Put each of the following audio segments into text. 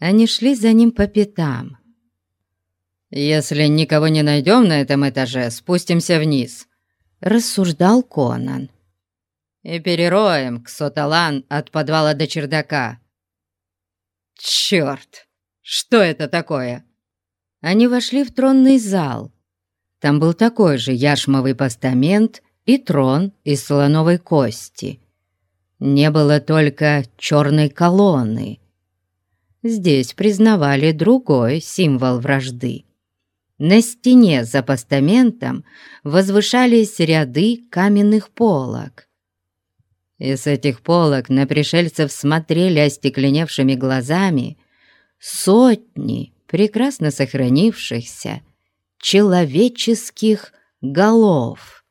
Они шли за ним по пятам. «Если никого не найдем на этом этаже, спустимся вниз», — рассуждал Конан. «И перероем Ксоталан от подвала до чердака». «Черт! Что это такое?» Они вошли в тронный зал. Там был такой же яшмовый постамент и трон из слоновой кости. Не было только черной колонны. Здесь признавали другой символ вражды. На стене за постаментом возвышались ряды каменных полок. И с этих полок на пришельцев смотрели остекленевшими глазами сотни прекрасно сохранившихся человеческих голов.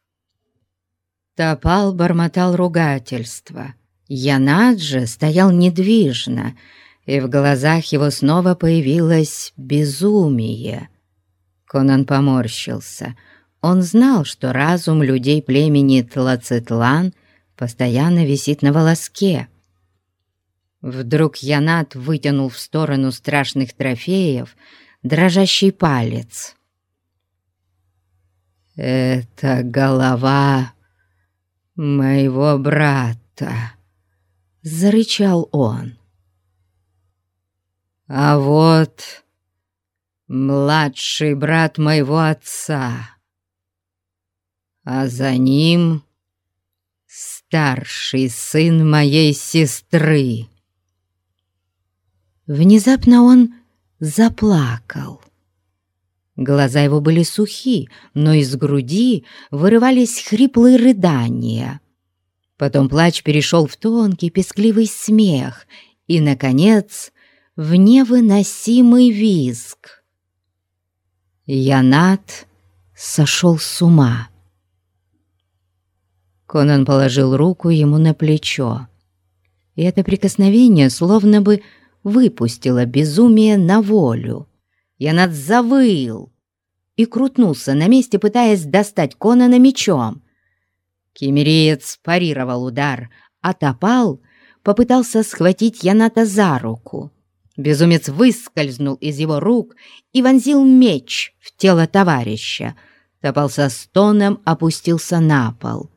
Топал бормотал ругательство. Янад же стоял недвижно, и в глазах его снова появилось безумие. Конан поморщился. Он знал, что разум людей племени Тлацитлан постоянно висит на волоске. Вдруг Янат вытянул в сторону страшных трофеев дрожащий палец. «Это голова моего брата», — зарычал он. «А вот младший брат моего отца, а за ним старший сын моей сестры». Внезапно он заплакал. Глаза его были сухи, но из груди вырывались хриплые рыдания. Потом плач перешел в тонкий пескливый смех и, наконец, в невыносимый визг. Янат сошел с ума. Конан положил руку ему на плечо, и это прикосновение словно бы выпустила безумие на волю. Янат завыл и крутнулся на месте, пытаясь достать Конана мечом. Кемериец парировал удар, а Топал попытался схватить Яната за руку. Безумец выскользнул из его рук и вонзил меч в тело товарища. Топал со стоном опустился на пол.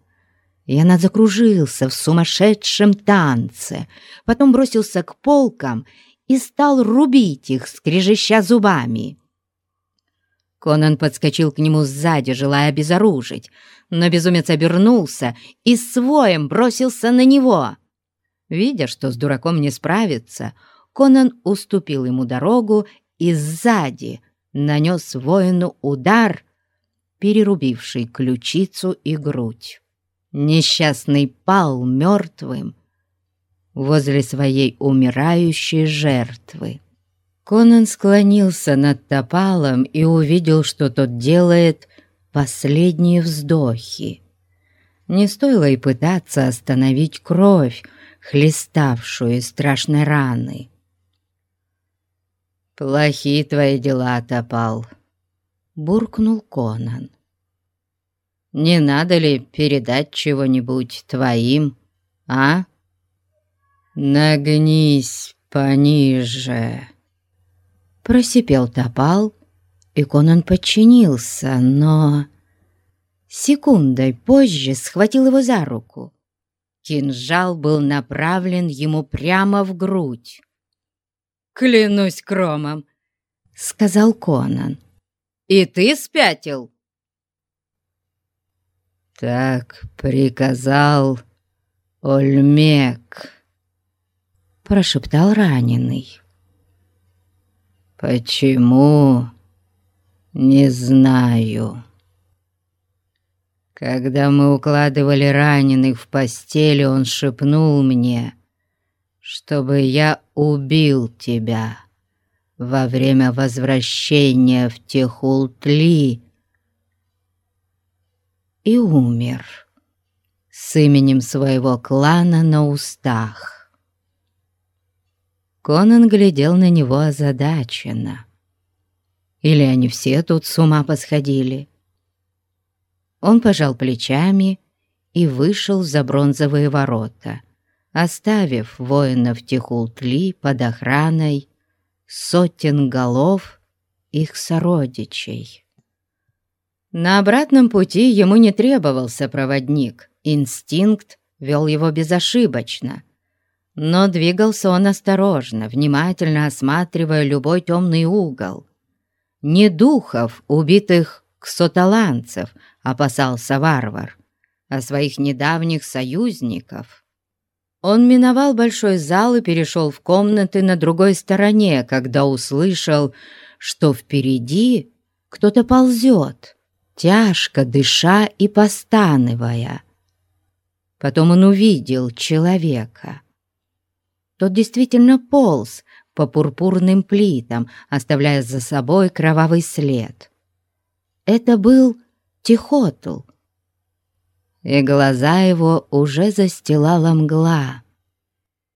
Янат закружился в сумасшедшем танце, потом бросился к полкам и стал рубить их, скрежеща зубами. Конан подскочил к нему сзади, желая обезоружить, но безумец обернулся и своем бросился на него. Видя, что с дураком не справится, Конан уступил ему дорогу и сзади нанес воину удар, перерубивший ключицу и грудь. Несчастный пал мертвым возле своей умирающей жертвы. Конан склонился над топалом и увидел, что тот делает последние вздохи. Не стоило и пытаться остановить кровь, хлеставшую из страшной раны. «Плохи твои дела, Топал», — буркнул Конан. Не надо ли передать чего-нибудь твоим, а? Нагнись пониже. Просипел топал, и Конан подчинился, но... Секундой позже схватил его за руку. Кинжал был направлен ему прямо в грудь. «Клянусь кромом!» — сказал Конан. «И ты спятил?» «Так приказал Ольмек», — прошептал раненый. «Почему? Не знаю». Когда мы укладывали раненых в постели, он шепнул мне, чтобы я убил тебя во время возвращения в Техултли и умер с именем своего клана на устах. Конан глядел на него озадаченно. Или они все тут с ума посходили? Он пожал плечами и вышел за бронзовые ворота, оставив воинов Тихултли под охраной сотен голов их сородичей. На обратном пути ему не требовался проводник, инстинкт вел его безошибочно. Но двигался он осторожно, внимательно осматривая любой темный угол. Не духов, убитых ксоталанцев, опасался варвар, а своих недавних союзников. Он миновал большой зал и перешел в комнаты на другой стороне, когда услышал, что впереди кто-то ползет тяжко дыша и постанывая. Потом он увидел человека. Тот действительно полз по пурпурным плитам, оставляя за собой кровавый след. Это был Тихотл, и глаза его уже застилала мгла.